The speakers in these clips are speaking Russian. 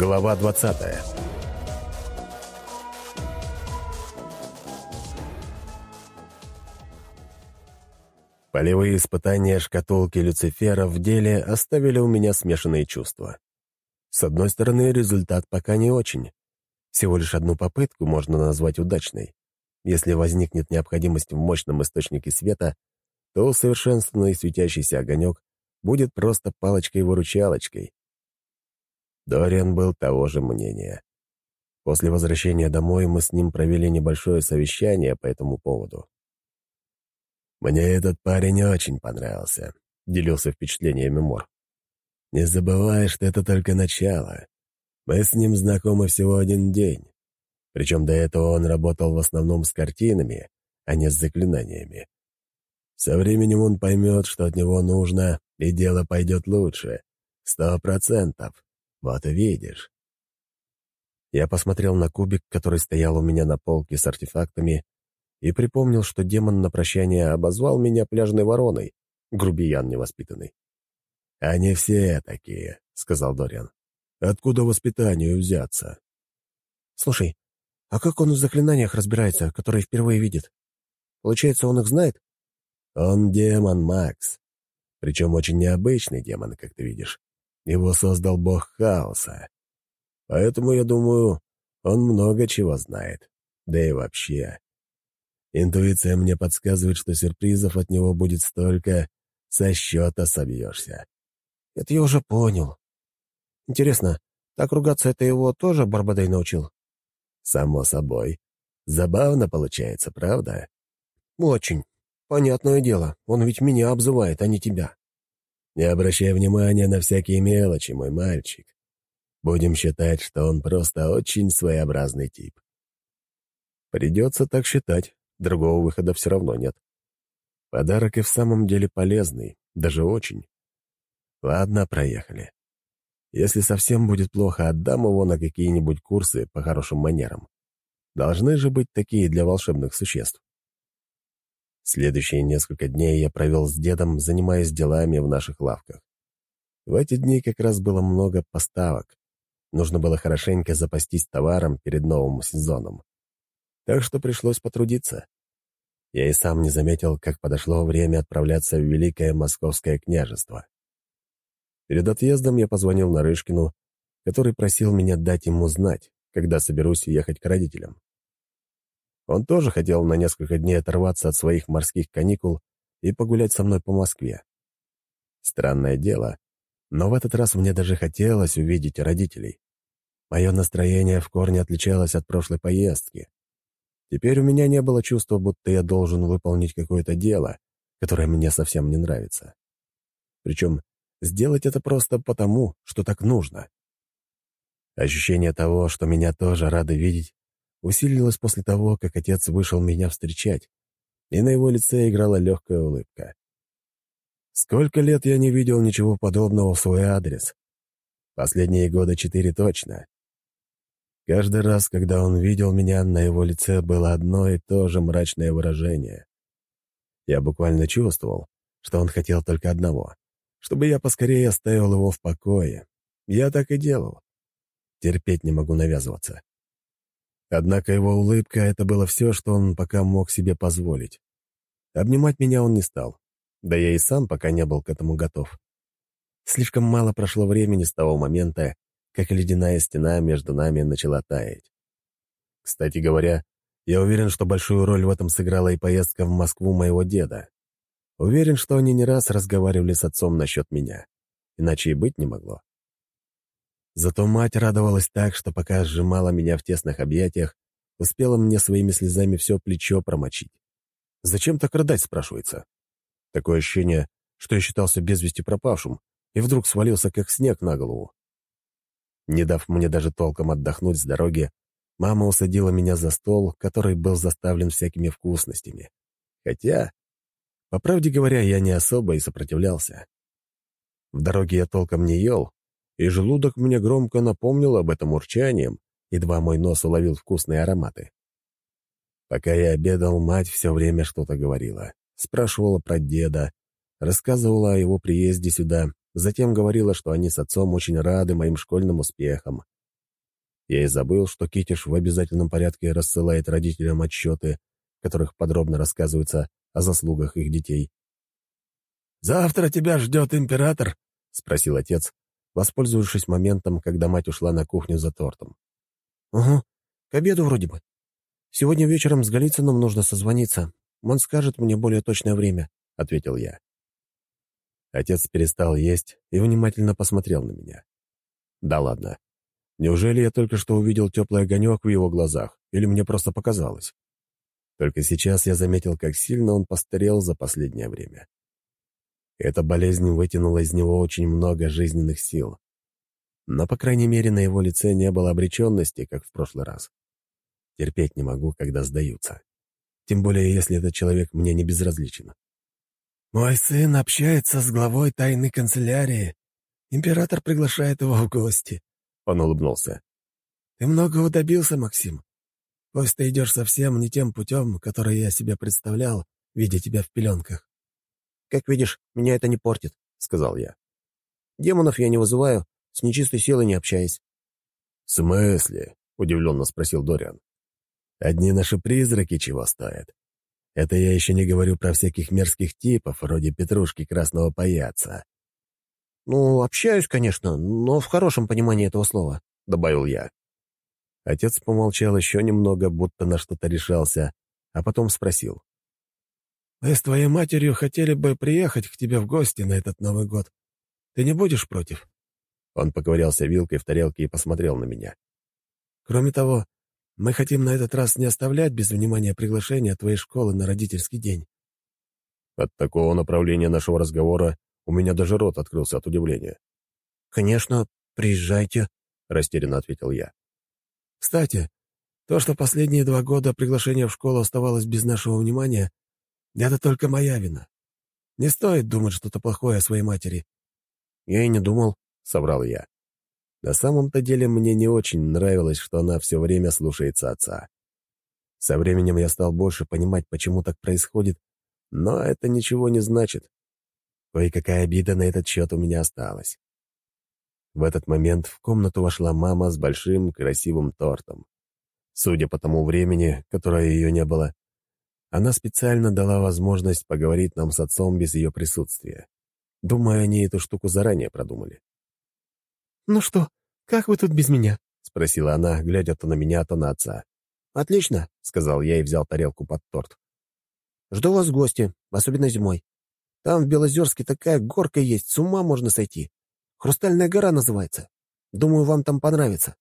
Глава 20 Полевые испытания шкатулки Люцифера в деле оставили у меня смешанные чувства. С одной стороны, результат пока не очень. Всего лишь одну попытку можно назвать удачной. Если возникнет необходимость в мощном источнике света, то усовершенствованный светящийся огонек будет просто палочкой-выручалочкой. Дориан был того же мнения. После возвращения домой мы с ним провели небольшое совещание по этому поводу. «Мне этот парень очень понравился», — делился впечатлениями Мор. «Не забывай, что это только начало. Мы с ним знакомы всего один день. Причем до этого он работал в основном с картинами, а не с заклинаниями. Со временем он поймет, что от него нужно, и дело пойдет лучше. Сто процентов. Вот увидишь. Я посмотрел на кубик, который стоял у меня на полке с артефактами, и припомнил, что демон на прощание обозвал меня пляжной вороной, грубиян невоспитанный. «Они все такие», — сказал Дориан. «Откуда воспитанию взяться?» «Слушай, а как он в заклинаниях разбирается, которые впервые видит? Получается, он их знает?» «Он демон, Макс. Причем очень необычный демон, как ты видишь. Его создал бог хаоса. Поэтому, я думаю, он много чего знает. Да и вообще. Интуиция мне подсказывает, что сюрпризов от него будет столько, со счета собьешься. Это я уже понял. Интересно, так ругаться это его тоже Барбадей научил? Само собой. Забавно получается, правда? Очень. Понятное дело, он ведь меня обзывает, а не тебя. Не обращай внимания на всякие мелочи, мой мальчик. Будем считать, что он просто очень своеобразный тип. Придется так считать, другого выхода все равно нет. Подарок и в самом деле полезный, даже очень. Ладно, проехали. Если совсем будет плохо, отдам его на какие-нибудь курсы по хорошим манерам. Должны же быть такие для волшебных существ. Следующие несколько дней я провел с дедом, занимаясь делами в наших лавках. В эти дни как раз было много поставок. Нужно было хорошенько запастись товаром перед новым сезоном. Так что пришлось потрудиться. Я и сам не заметил, как подошло время отправляться в Великое Московское княжество. Перед отъездом я позвонил Нарышкину, который просил меня дать ему знать, когда соберусь ехать к родителям. Он тоже хотел на несколько дней оторваться от своих морских каникул и погулять со мной по Москве. Странное дело, но в этот раз мне даже хотелось увидеть родителей. Мое настроение в корне отличалось от прошлой поездки. Теперь у меня не было чувства, будто я должен выполнить какое-то дело, которое мне совсем не нравится. Причем Сделать это просто потому, что так нужно. Ощущение того, что меня тоже рады видеть, усилилось после того, как отец вышел меня встречать, и на его лице играла легкая улыбка. Сколько лет я не видел ничего подобного в свой адрес? Последние года четыре точно. Каждый раз, когда он видел меня, на его лице было одно и то же мрачное выражение. Я буквально чувствовал, что он хотел только одного чтобы я поскорее оставил его в покое. Я так и делал. Терпеть не могу навязываться. Однако его улыбка — это было все, что он пока мог себе позволить. Обнимать меня он не стал. Да я и сам пока не был к этому готов. Слишком мало прошло времени с того момента, как ледяная стена между нами начала таять. Кстати говоря, я уверен, что большую роль в этом сыграла и поездка в Москву моего деда. Уверен, что они не раз разговаривали с отцом насчет меня. Иначе и быть не могло. Зато мать радовалась так, что пока сжимала меня в тесных объятиях, успела мне своими слезами все плечо промочить. Зачем так рыдать, спрашивается? Такое ощущение, что я считался без вести пропавшим, и вдруг свалился, как снег на голову. Не дав мне даже толком отдохнуть с дороги, мама усадила меня за стол, который был заставлен всякими вкусностями. Хотя по правде говоря, я не особо и сопротивлялся. В дороге я толком не ел, и желудок мне громко напомнил об этом урчанием, едва мой нос уловил вкусные ароматы. Пока я обедал, мать все время что-то говорила. Спрашивала про деда, рассказывала о его приезде сюда, затем говорила, что они с отцом очень рады моим школьным успехам, Я и забыл, что Китиш в обязательном порядке рассылает родителям отчеты, в которых подробно рассказывается о заслугах их детей. «Завтра тебя ждет император?» — спросил отец, воспользовавшись моментом, когда мать ушла на кухню за тортом. «Угу, к обеду вроде бы. Сегодня вечером с Голицыным нужно созвониться. Он скажет мне более точное время», — ответил я. Отец перестал есть и внимательно посмотрел на меня. «Да ладно. Неужели я только что увидел теплый огонек в его глазах, или мне просто показалось?» Только сейчас я заметил, как сильно он постарел за последнее время. Эта болезнь вытянула из него очень много жизненных сил. Но, по крайней мере, на его лице не было обреченности, как в прошлый раз. Терпеть не могу, когда сдаются. Тем более, если этот человек мне не безразличен. «Мой сын общается с главой тайной канцелярии. Император приглашает его в гости», — он улыбнулся. «Ты многого добился, Максим. Пусть ты идешь совсем не тем путем, который я себе представлял, видя тебя в пеленках». «Как видишь, меня это не портит», — сказал я. «Демонов я не вызываю, с нечистой силой не общаюсь». «В смысле?» — удивленно спросил Дориан. «Одни наши призраки чего стоят? Это я еще не говорю про всяких мерзких типов, вроде Петрушки Красного Паяца. «Ну, общаюсь, конечно, но в хорошем понимании этого слова», — добавил я. Отец помолчал еще немного, будто на что-то решался, а потом спросил. «Мы с твоей матерью хотели бы приехать к тебе в гости на этот Новый год. Ты не будешь против?» Он поковырялся вилкой в тарелке и посмотрел на меня. «Кроме того, мы хотим на этот раз не оставлять без внимания приглашения твоей школы на родительский день». От такого направления нашего разговора у меня даже рот открылся от удивления. «Конечно, приезжайте», — растерянно ответил я. «Кстати, то, что последние два года приглашение в школу оставалось без нашего внимания, это только моя вина. Не стоит думать что-то плохое о своей матери». «Я и не думал», — соврал я. На самом-то деле мне не очень нравилось, что она все время слушается отца. Со временем я стал больше понимать, почему так происходит, но это ничего не значит. Кое-какая обида на этот счет у меня осталась. В этот момент в комнату вошла мама с большим красивым тортом. Судя по тому времени, которое ее не было, она специально дала возможность поговорить нам с отцом без ее присутствия. Думаю, они эту штуку заранее продумали. «Ну что, как вы тут без меня?» — спросила она, глядя то на меня, то на отца. «Отлично», — сказал я и взял тарелку под торт. «Жду вас в гости, особенно зимой. Там в Белозерске такая горка есть, с ума можно сойти. Хрустальная гора называется. Думаю, вам там понравится.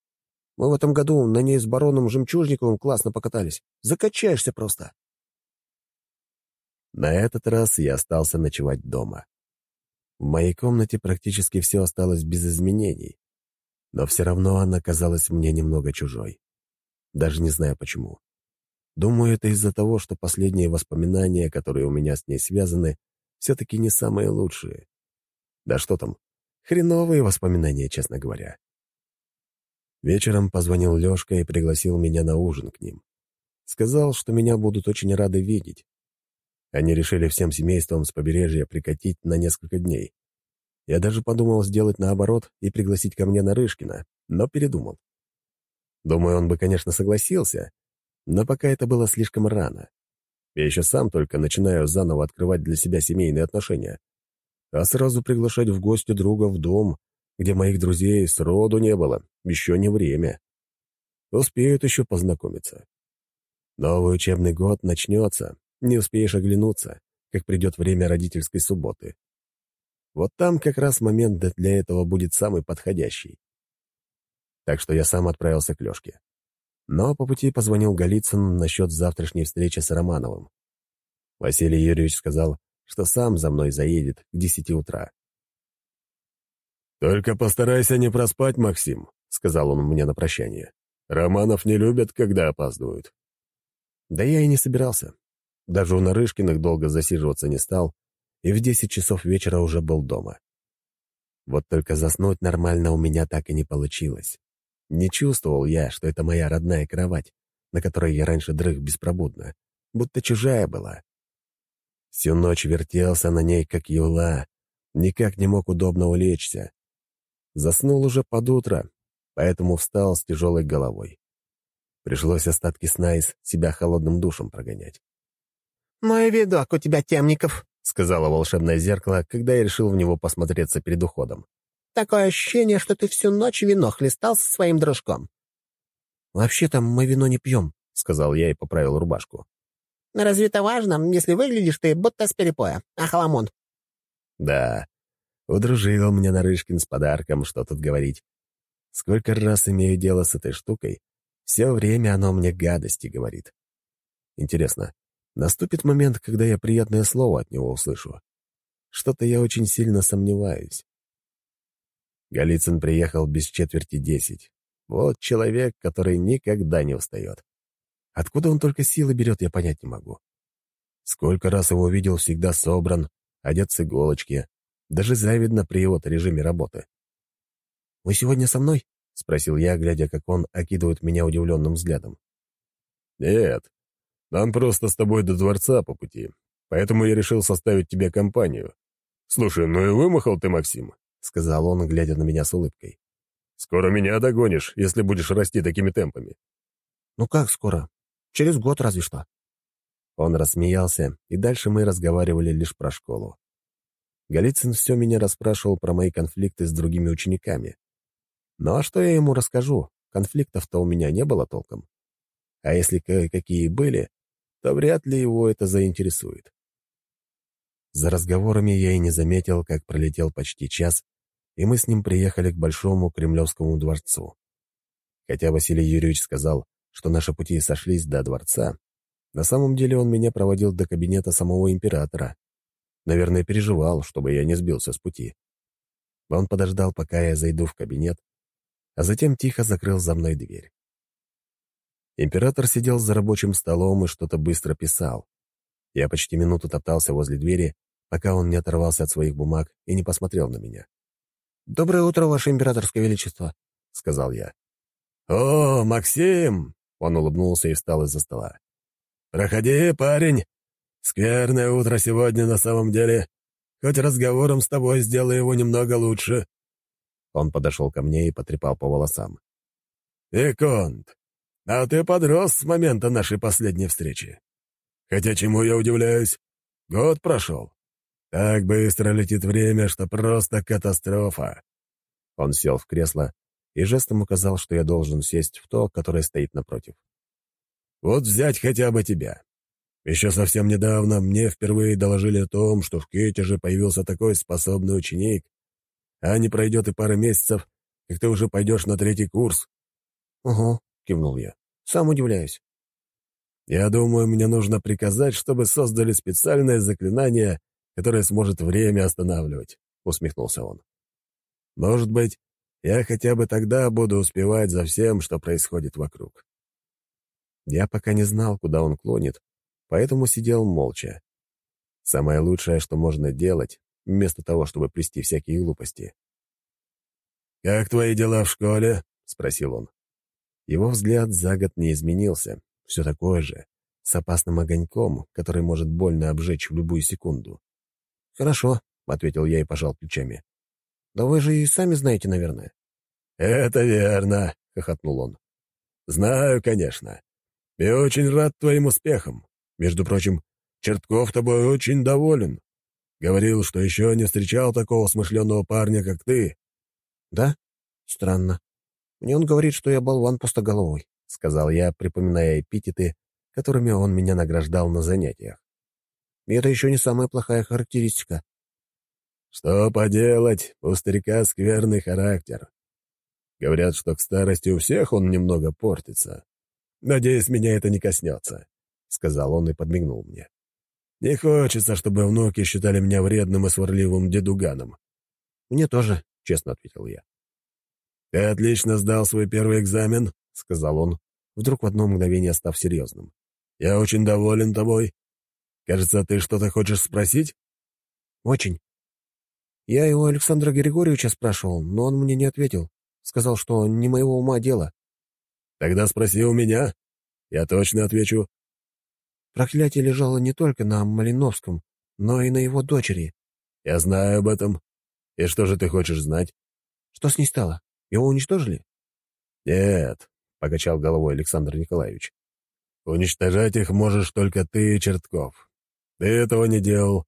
Мы в этом году на ней с бароном Жемчужниковым классно покатались. Закачаешься просто». На этот раз я остался ночевать дома. В моей комнате практически все осталось без изменений, но все равно она казалась мне немного чужой. Даже не знаю почему. Думаю, это из-за того, что последние воспоминания, которые у меня с ней связаны, все-таки не самые лучшие. Да что там, хреновые воспоминания, честно говоря. Вечером позвонил Лешка и пригласил меня на ужин к ним. Сказал, что меня будут очень рады видеть. Они решили всем семейством с побережья прикатить на несколько дней. Я даже подумал сделать наоборот и пригласить ко мне Нарышкина, но передумал. Думаю, он бы, конечно, согласился, но пока это было слишком рано. Я еще сам только начинаю заново открывать для себя семейные отношения. А сразу приглашать в гости друга в дом, где моих друзей сроду не было, еще не время. Успеют еще познакомиться. Новый учебный год начнется, не успеешь оглянуться, как придет время родительской субботы. Вот там как раз момент для этого будет самый подходящий. Так что я сам отправился к Лешке. Но по пути позвонил Голицын насчет завтрашней встречи с Романовым. Василий Юрьевич сказал, что сам за мной заедет к десяти утра. «Только постарайся не проспать, Максим», — сказал он мне на прощание. «Романов не любят, когда опаздывают». Да я и не собирался. Даже у Нарышкиных долго засиживаться не стал, и в десять часов вечера уже был дома. Вот только заснуть нормально у меня так и не получилось. Не чувствовал я, что это моя родная кровать, на которой я раньше дрых беспробудно, будто чужая была. Всю ночь вертелся на ней, как юла, никак не мог удобно улечься. Заснул уже под утро, поэтому встал с тяжелой головой. Пришлось остатки сна из себя холодным душем прогонять. «Мой видок у тебя, темников», — сказала волшебное зеркало, когда я решил в него посмотреться перед уходом. «Такое ощущение, что ты всю ночь вино хлестал со своим дружком». «Вообще-то мы вино не пьем», — сказал я и поправил рубашку. «Разве это важно, если выглядишь ты будто с перепоя, а халамон?» «Да, удружил мне Нарышкин с подарком, что тут говорить. Сколько раз имею дело с этой штукой, все время оно мне гадости говорит. Интересно, наступит момент, когда я приятное слово от него услышу? Что-то я очень сильно сомневаюсь. Голицын приехал без четверти десять. Вот человек, который никогда не устает. Откуда он только силы берет, я понять не могу. Сколько раз его видел, всегда собран, одет с иголочки. Даже завидно при его режиме работы. «Вы сегодня со мной?» — спросил я, глядя, как он окидывает меня удивленным взглядом. «Нет, нам просто с тобой до дворца по пути, поэтому я решил составить тебе компанию. Слушай, ну и вымахал ты, Максим», — сказал он, глядя на меня с улыбкой. «Скоро меня догонишь, если будешь расти такими темпами». «Ну как скоро? Через год разве что». Он рассмеялся, и дальше мы разговаривали лишь про школу. Голицын все меня расспрашивал про мои конфликты с другими учениками. Ну а что я ему расскажу? Конфликтов-то у меня не было толком. А если какие были, то вряд ли его это заинтересует. За разговорами я и не заметил, как пролетел почти час, и мы с ним приехали к Большому Кремлевскому дворцу. Хотя Василий Юрьевич сказал, что наши пути сошлись до дворца, на самом деле он меня проводил до кабинета самого императора. Наверное, переживал, чтобы я не сбился с пути. Он подождал, пока я зайду в кабинет, а затем тихо закрыл за мной дверь. Император сидел за рабочим столом и что-то быстро писал. Я почти минуту топтался возле двери, пока он не оторвался от своих бумаг и не посмотрел на меня. «Доброе утро, Ваше Императорское Величество», — сказал я. «О, Максим!» — он улыбнулся и встал из-за стола. «Проходи, парень. Скверное утро сегодня на самом деле. Хоть разговором с тобой сделаю его немного лучше». Он подошел ко мне и потрепал по волосам. «Виконт, а ты подрос с момента нашей последней встречи. Хотя чему я удивляюсь? Год прошел. Так быстро летит время, что просто катастрофа». Он сел в кресло и жестом указал, что я должен сесть в то, которое стоит напротив. «Вот взять хотя бы тебя. Еще совсем недавно мне впервые доложили о том, что в Кетеже появился такой способный ученик, а не пройдет и пара месяцев, как ты уже пойдешь на третий курс». «Угу», — кивнул я. «Сам удивляюсь». «Я думаю, мне нужно приказать, чтобы создали специальное заклинание, которое сможет время останавливать», — усмехнулся он. «Может быть, я хотя бы тогда буду успевать за всем, что происходит вокруг». Я пока не знал, куда он клонит, поэтому сидел молча. Самое лучшее, что можно делать, вместо того, чтобы плести всякие глупости. «Как твои дела в школе?» — спросил он. Его взгляд за год не изменился, все такое же, с опасным огоньком, который может больно обжечь в любую секунду. «Хорошо», — ответил я и пожал плечами. «Да вы же и сами знаете, наверное». «Это верно», — хохотнул он. «Знаю, конечно. И очень рад твоим успехам. Между прочим, Чертков тобой очень доволен. Говорил, что еще не встречал такого смышленного парня, как ты». «Да? Странно. Мне он говорит, что я болван пустоголовый», — сказал я, припоминая эпитеты, которыми он меня награждал на занятиях. И это еще не самая плохая характеристика. «Что поделать, у старика скверный характер. Говорят, что к старости у всех он немного портится. Надеюсь, меня это не коснется», — сказал он и подмигнул мне. Не хочется, чтобы внуки считали меня вредным и сварливым дедуганом. Мне тоже, — честно ответил я. «Ты отлично сдал свой первый экзамен», — сказал он, вдруг в одно мгновение став серьезным. «Я очень доволен тобой. Кажется, ты что-то хочешь спросить?» «Очень. Я его Александра Григорьевича спрашивал, но он мне не ответил. Сказал, что не моего ума дело». «Тогда спроси у меня. Я точно отвечу. Проклятие лежало не только на Малиновском, но и на его дочери. Я знаю об этом. И что же ты хочешь знать? Что с ней стало? Его уничтожили? «Нет», — покачал головой Александр Николаевич. «Уничтожать их можешь только ты, Чертков. Ты этого не делал.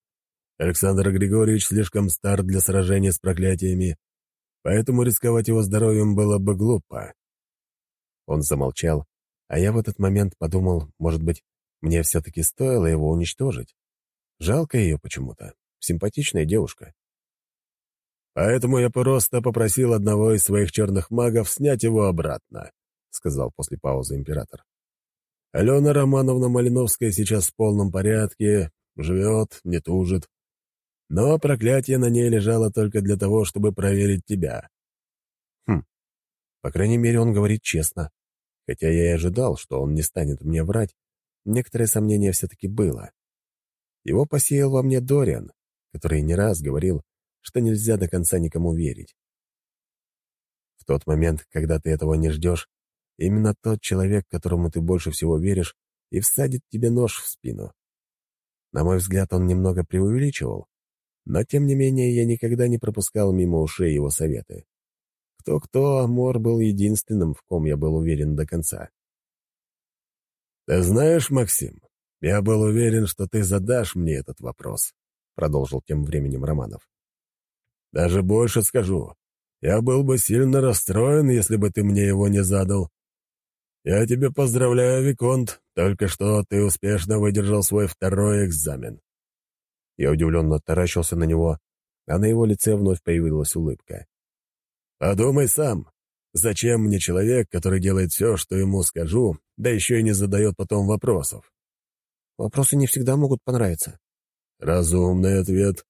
Александр Григорьевич слишком стар для сражения с проклятиями, поэтому рисковать его здоровьем было бы глупо». Он замолчал, а я в этот момент подумал, может быть, мне все-таки стоило его уничтожить. Жалко ее почему-то. Симпатичная девушка. Поэтому я просто попросил одного из своих черных магов снять его обратно, сказал после паузы император. Алена Романовна Малиновская сейчас в полном порядке, живет, не тужит. Но проклятие на ней лежало только для того, чтобы проверить тебя. Хм, по крайней мере, он говорит честно. Хотя я и ожидал, что он не станет мне врать, некоторое сомнение все-таки было. Его посеял во мне Дориан, который не раз говорил, что нельзя до конца никому верить. В тот момент, когда ты этого не ждешь, именно тот человек, которому ты больше всего веришь, и всадит тебе нож в спину. На мой взгляд, он немного преувеличивал, но, тем не менее, я никогда не пропускал мимо ушей его советы. Кто-кто, а Мор был единственным, в ком я был уверен до конца. «Ты знаешь, Максим, я был уверен, что ты задашь мне этот вопрос», — продолжил тем временем Романов. Даже больше скажу. Я был бы сильно расстроен, если бы ты мне его не задал. Я тебя поздравляю, Виконт, только что ты успешно выдержал свой второй экзамен». Я удивленно таращился на него, а на его лице вновь появилась улыбка. «Подумай сам, зачем мне человек, который делает все, что ему скажу, да еще и не задает потом вопросов?» «Вопросы не всегда могут понравиться». «Разумный ответ.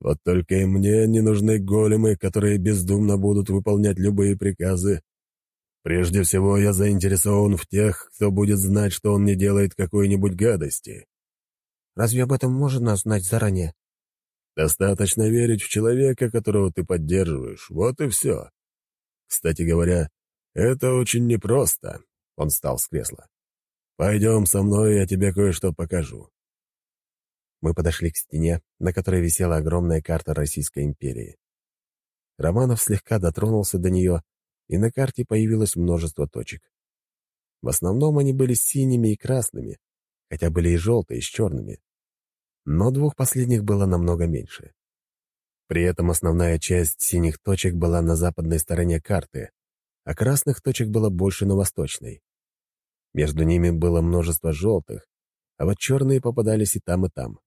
Вот только и мне не нужны големы, которые бездумно будут выполнять любые приказы. Прежде всего, я заинтересован в тех, кто будет знать, что он не делает какой-нибудь гадости. Разве об этом можно знать заранее? Достаточно верить в человека, которого ты поддерживаешь. Вот и все. Кстати говоря, это очень непросто. Он встал с кресла. Пойдем со мной, я тебе кое-что покажу. Мы подошли к стене, на которой висела огромная карта Российской империи. Романов слегка дотронулся до нее, и на карте появилось множество точек. В основном они были синими и красными, хотя были и желтые с черными. Но двух последних было намного меньше. При этом основная часть синих точек была на западной стороне карты, а красных точек было больше на восточной. Между ними было множество желтых, а вот черные попадались и там, и там.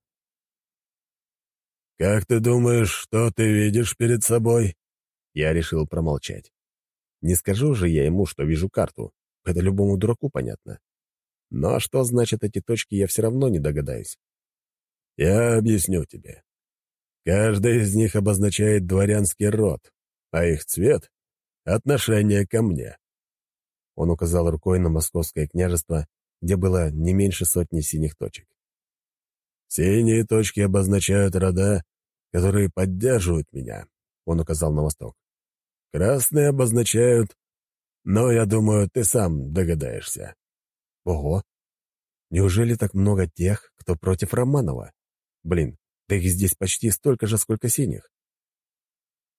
«Как ты думаешь, что ты видишь перед собой?» Я решил промолчать. Не скажу же я ему, что вижу карту. Это любому дураку понятно. Но что значит эти точки, я все равно не догадаюсь. Я объясню тебе. Каждая из них обозначает дворянский род, а их цвет — отношение ко мне. Он указал рукой на московское княжество, где было не меньше сотни синих точек. Синие точки обозначают рода, которые поддерживают меня», — он указал на восток. «Красные обозначают, но я думаю, ты сам догадаешься». «Ого! Неужели так много тех, кто против Романова? Блин, да их здесь почти столько же, сколько синих».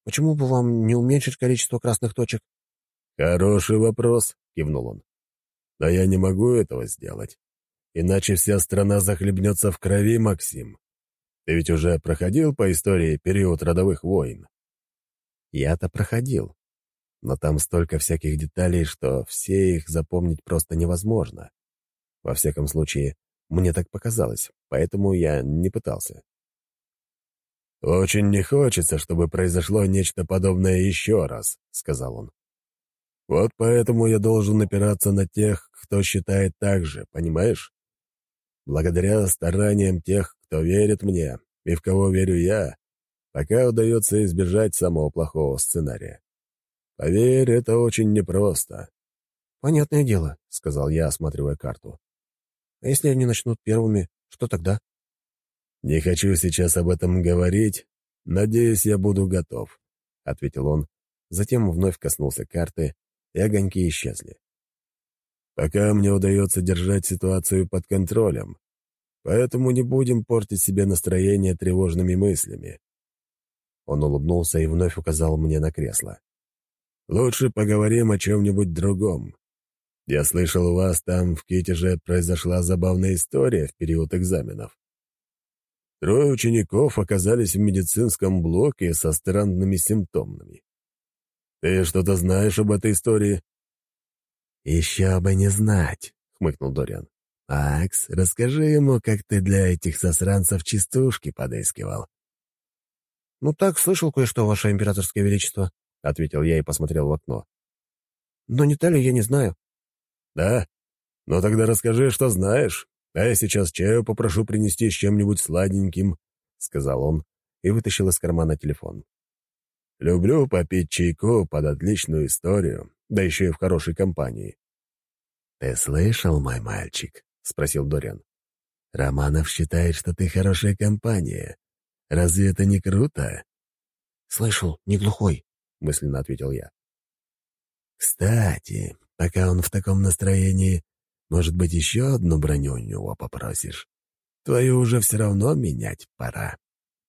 «Почему бы вам не уменьшить количество красных точек?» «Хороший вопрос», — кивнул он. «Но я не могу этого сделать. Иначе вся страна захлебнется в крови, Максим. Ты ведь уже проходил по истории период родовых войн? Я-то проходил. Но там столько всяких деталей, что все их запомнить просто невозможно. Во всяком случае, мне так показалось, поэтому я не пытался. «Очень не хочется, чтобы произошло нечто подобное еще раз», — сказал он. «Вот поэтому я должен опираться на тех, кто считает так же, понимаешь? Благодаря стараниям тех, кто верит мне и в кого верю я, пока удается избежать самого плохого сценария. Поверь, это очень непросто. «Понятное дело», — сказал я, осматривая карту. «А если они начнут первыми, что тогда?» «Не хочу сейчас об этом говорить. Надеюсь, я буду готов», — ответил он. Затем вновь коснулся карты, и огоньки исчезли. Пока мне удается держать ситуацию под контролем, поэтому не будем портить себе настроение тревожными мыслями. Он улыбнулся и вновь указал мне на кресло. Лучше поговорим о чем-нибудь другом. Я слышал, у вас там в Китеже произошла забавная история в период экзаменов. Трое учеников оказались в медицинском блоке со странными симптомами. Ты что-то знаешь об этой истории?» «Еще бы не знать», — хмыкнул Дориан. «Акс, расскажи ему, как ты для этих засранцев частушки подыскивал». «Ну так, слышал кое-что, Ваше Императорское Величество», — ответил я и посмотрел в окно. «Но не ли я не знаю». «Да? Ну тогда расскажи, что знаешь, а я сейчас чаю попрошу принести с чем-нибудь сладеньким», — сказал он и вытащил из кармана телефон. «Люблю попить чайку под отличную историю, да еще и в хорошей компании». «Ты слышал, мой мальчик?» — спросил Дориан. «Романов считает, что ты хорошая компания. Разве это не круто?» «Слышал, не глухой», — мысленно ответил я. «Кстати, пока он в таком настроении, может быть, еще одну броню у него попросишь? Твою уже все равно менять пора».